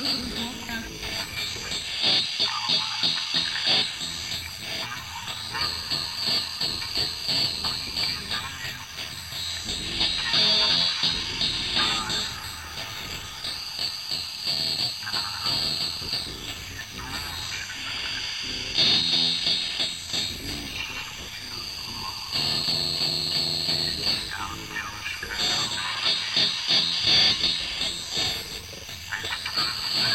Okay.